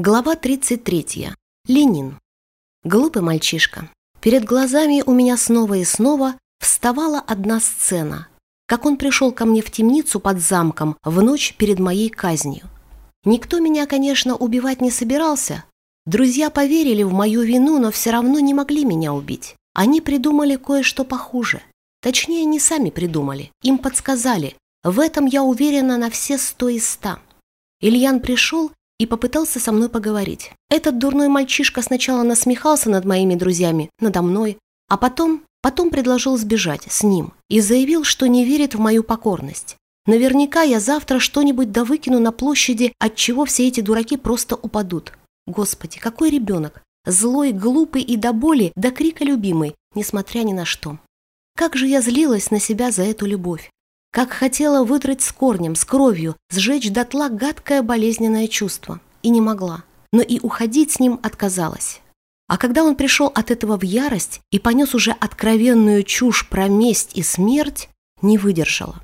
Глава 33. Ленин. Глупый мальчишка. Перед глазами у меня снова и снова вставала одна сцена. Как он пришел ко мне в темницу под замком в ночь перед моей казнью. Никто меня, конечно, убивать не собирался. Друзья поверили в мою вину, но все равно не могли меня убить. Они придумали кое-что похуже. Точнее, не сами придумали, им подсказали. В этом я уверена на все сто и ста. Ильян пришел и попытался со мной поговорить. Этот дурной мальчишка сначала насмехался над моими друзьями, надо мной, а потом, потом предложил сбежать с ним и заявил, что не верит в мою покорность. Наверняка я завтра что-нибудь довыкину на площади, от чего все эти дураки просто упадут. Господи, какой ребенок! Злой, глупый и до боли, до крика любимый, несмотря ни на что. Как же я злилась на себя за эту любовь. Как хотела выдрать с корнем, с кровью, сжечь дотла гадкое болезненное чувство. И не могла. Но и уходить с ним отказалась. А когда он пришел от этого в ярость и понес уже откровенную чушь про месть и смерть, не выдержала.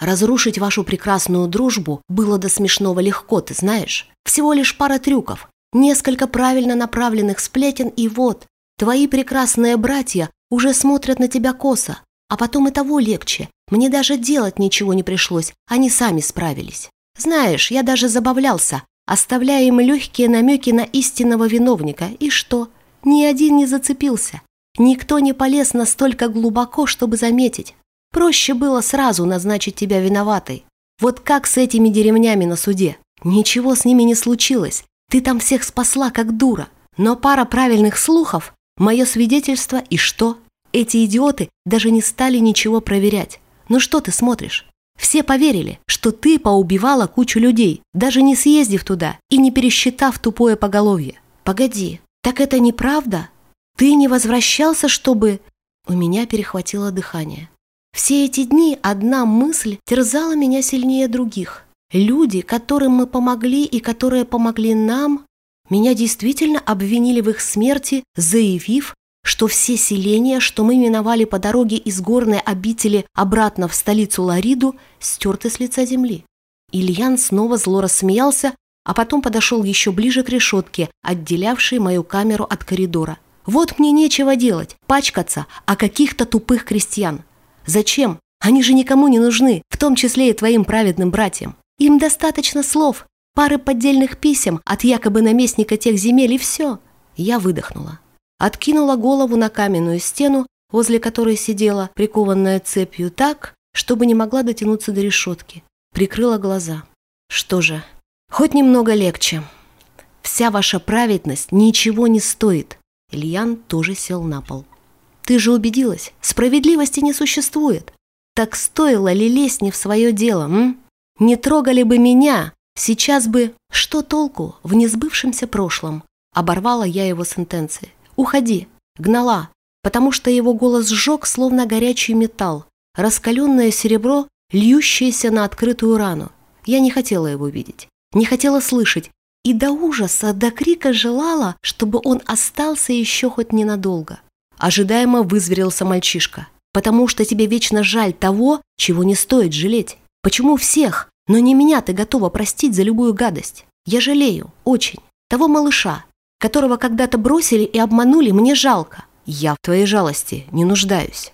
Разрушить вашу прекрасную дружбу было до смешного легко, ты знаешь. Всего лишь пара трюков, несколько правильно направленных сплетен, и вот, твои прекрасные братья уже смотрят на тебя косо, а потом и того легче. Мне даже делать ничего не пришлось, они сами справились. Знаешь, я даже забавлялся, оставляя им легкие намеки на истинного виновника. И что? Ни один не зацепился. Никто не полез настолько глубоко, чтобы заметить. Проще было сразу назначить тебя виноватой. Вот как с этими деревнями на суде? Ничего с ними не случилось. Ты там всех спасла, как дура. Но пара правильных слухов, мое свидетельство и что? Эти идиоты даже не стали ничего проверять. Ну что ты смотришь? Все поверили, что ты поубивала кучу людей, даже не съездив туда и не пересчитав тупое поголовье. Погоди, так это неправда? Ты не возвращался, чтобы... У меня перехватило дыхание. Все эти дни одна мысль терзала меня сильнее других. Люди, которым мы помогли и которые помогли нам, меня действительно обвинили в их смерти, заявив, что все селения, что мы миновали по дороге из горной обители обратно в столицу Лариду, стерты с лица земли. Ильян снова зло рассмеялся, а потом подошел еще ближе к решетке, отделявшей мою камеру от коридора. «Вот мне нечего делать, пачкаться о каких-то тупых крестьян. Зачем? Они же никому не нужны, в том числе и твоим праведным братьям. Им достаточно слов, пары поддельных писем от якобы наместника тех земель и все». Я выдохнула откинула голову на каменную стену, возле которой сидела, прикованная цепью так, чтобы не могла дотянуться до решетки. Прикрыла глаза. Что же, хоть немного легче. Вся ваша праведность ничего не стоит. Ильян тоже сел на пол. Ты же убедилась, справедливости не существует. Так стоило ли лезть не в свое дело, м? Не трогали бы меня, сейчас бы... Что толку в несбывшемся прошлом? Оборвала я его сентенции. «Уходи!» Гнала, потому что его голос сжег, словно горячий металл, раскаленное серебро, льющееся на открытую рану. Я не хотела его видеть, не хотела слышать, и до ужаса, до крика желала, чтобы он остался еще хоть ненадолго. Ожидаемо вызверился мальчишка. «Потому что тебе вечно жаль того, чего не стоит жалеть. Почему всех, но не меня ты готова простить за любую гадость? Я жалею, очень. Того малыша, которого когда-то бросили и обманули, мне жалко. Я в твоей жалости не нуждаюсь.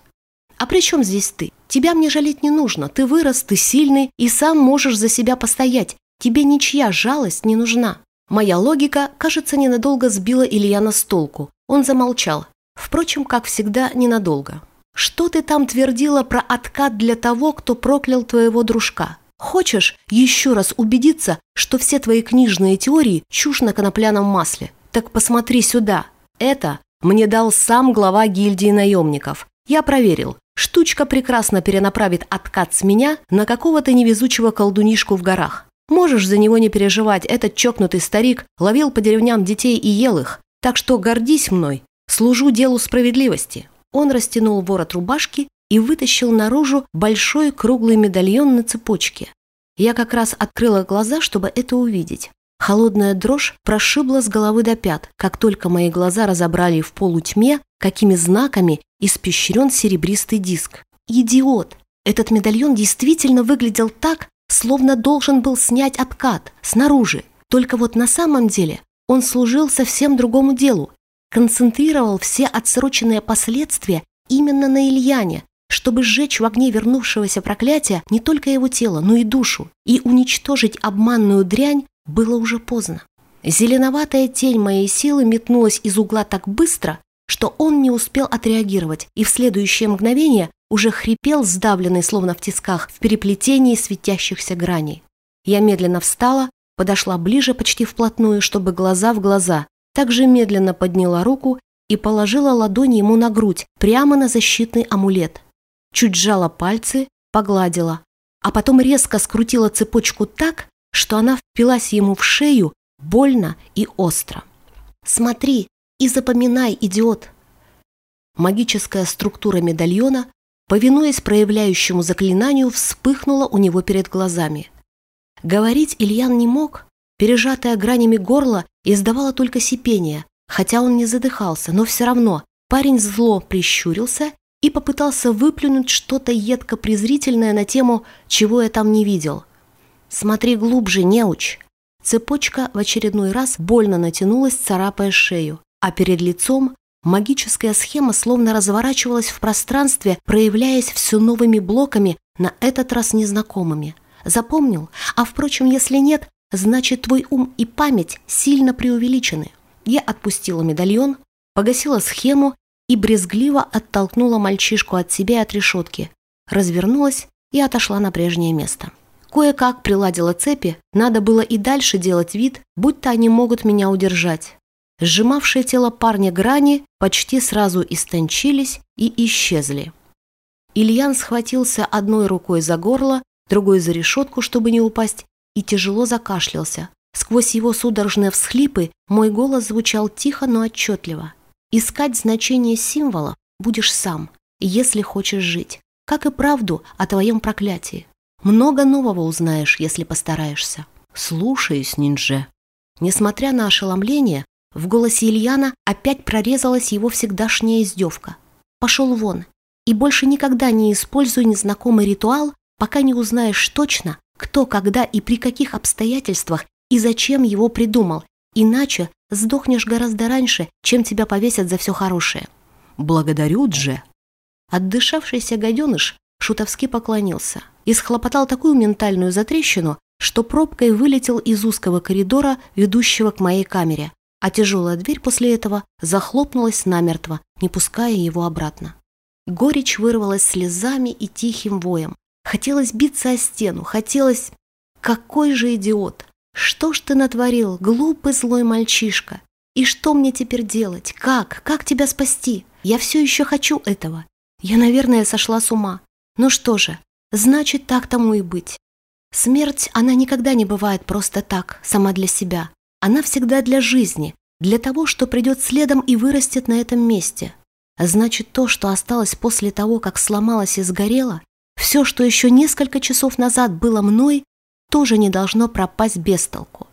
А при чем здесь ты? Тебя мне жалеть не нужно. Ты вырос, ты сильный и сам можешь за себя постоять. Тебе ничья жалость не нужна. Моя логика, кажется, ненадолго сбила Ильяна с толку. Он замолчал. Впрочем, как всегда, ненадолго. Что ты там твердила про откат для того, кто проклял твоего дружка? Хочешь еще раз убедиться, что все твои книжные теории – чушь на конопляном масле? Так посмотри сюда. Это мне дал сам глава гильдии наемников. Я проверил. Штучка прекрасно перенаправит откат с меня на какого-то невезучего колдунишку в горах. Можешь за него не переживать, этот чокнутый старик ловил по деревням детей и ел их. Так что гордись мной, служу делу справедливости». Он растянул ворот рубашки и вытащил наружу большой круглый медальон на цепочке. Я как раз открыла глаза, чтобы это увидеть. Холодная дрожь прошибла с головы до пят, как только мои глаза разобрали в полутьме, какими знаками испещрен серебристый диск. Идиот! Этот медальон действительно выглядел так, словно должен был снять откат, снаружи. Только вот на самом деле он служил совсем другому делу, концентрировал все отсроченные последствия именно на Ильяне, чтобы сжечь в огне вернувшегося проклятия не только его тело, но и душу, и уничтожить обманную дрянь было уже поздно. Зеленоватая тень моей силы метнулась из угла так быстро, что он не успел отреагировать, и в следующее мгновение уже хрипел, сдавленный словно в тисках, в переплетении светящихся граней. Я медленно встала, подошла ближе почти вплотную, чтобы глаза в глаза, также медленно подняла руку и положила ладонь ему на грудь, прямо на защитный амулет. Чуть сжала пальцы, погладила, а потом резко скрутила цепочку так, что она впилась ему в шею больно и остро. «Смотри и запоминай, идиот!» Магическая структура медальона, повинуясь проявляющему заклинанию, вспыхнула у него перед глазами. Говорить Ильян не мог, пережатая гранями горло издавало только сипение, хотя он не задыхался, но все равно парень зло прищурился и попытался выплюнуть что-то едко-презрительное на тему «чего я там не видел». «Смотри глубже, неуч!» Цепочка в очередной раз больно натянулась, царапая шею, а перед лицом магическая схема словно разворачивалась в пространстве, проявляясь все новыми блоками, на этот раз незнакомыми. Запомнил? А впрочем, если нет, значит твой ум и память сильно преувеличены. Я отпустила медальон, погасила схему и брезгливо оттолкнула мальчишку от себя и от решетки, развернулась и отошла на прежнее место. Кое-как приладила цепи, надо было и дальше делать вид, будто они могут меня удержать. Сжимавшие тело парня грани почти сразу истончились и исчезли. Ильян схватился одной рукой за горло, другой за решетку, чтобы не упасть, и тяжело закашлялся. Сквозь его судорожные всхлипы мой голос звучал тихо, но отчетливо. Искать значение символа будешь сам, если хочешь жить. Как и правду о твоем проклятии. Много нового узнаешь, если постараешься. Слушаюсь, ниндже. Несмотря на ошеломление, в голосе Ильяна опять прорезалась его всегдашняя издевка. Пошел вон. И больше никогда не используй незнакомый ритуал, пока не узнаешь точно, кто, когда и при каких обстоятельствах и зачем его придумал, Иначе сдохнешь гораздо раньше, чем тебя повесят за все хорошее. Благодарю, Дже. Отдышавшийся гаденыш шутовски поклонился и схлопотал такую ментальную затрещину, что пробкой вылетел из узкого коридора, ведущего к моей камере, а тяжелая дверь после этого захлопнулась намертво, не пуская его обратно. Горечь вырвалась слезами и тихим воем. Хотелось биться о стену, хотелось... Какой же идиот! «Что ж ты натворил, глупый злой мальчишка? И что мне теперь делать? Как? Как тебя спасти? Я все еще хочу этого. Я, наверное, сошла с ума. Ну что же, значит, так тому и быть. Смерть, она никогда не бывает просто так, сама для себя. Она всегда для жизни, для того, что придет следом и вырастет на этом месте. Значит, то, что осталось после того, как сломалось и сгорело, все, что еще несколько часов назад было мной, тоже не должно пропасть без толку.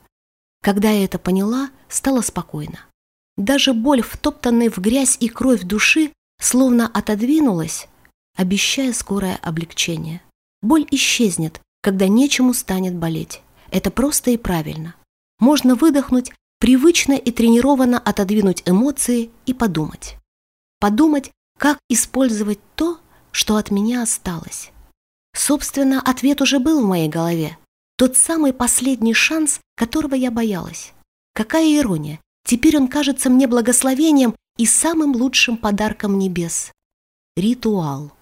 Когда я это поняла, стало спокойно. Даже боль, втоптанная в грязь и кровь души, словно отодвинулась, обещая скорое облегчение. Боль исчезнет, когда нечему станет болеть. Это просто и правильно. Можно выдохнуть, привычно и тренированно отодвинуть эмоции и подумать. Подумать, как использовать то, что от меня осталось. Собственно, ответ уже был в моей голове. Тот самый последний шанс, которого я боялась. Какая ирония! Теперь он кажется мне благословением и самым лучшим подарком небес. Ритуал.